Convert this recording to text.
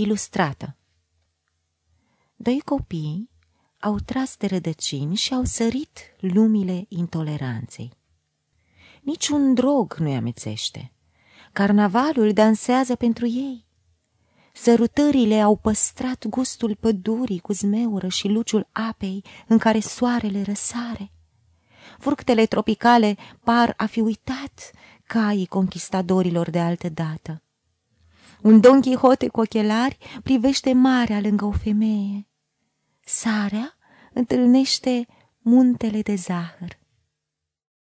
ilustrată Doi copii au tras de rădăcini și au sărit lumile intoleranței. Niciun drog nu-i amețește. Carnavalul dansează pentru ei. Sărutările au păstrat gustul pădurii cu zmeură și luciul apei în care soarele răsare. Fructele tropicale par a fi uitat caii conquistadorilor de altă dată. Un Don Quixote cu ochelari privește marea lângă o femeie. Sarea întâlnește muntele de zahăr.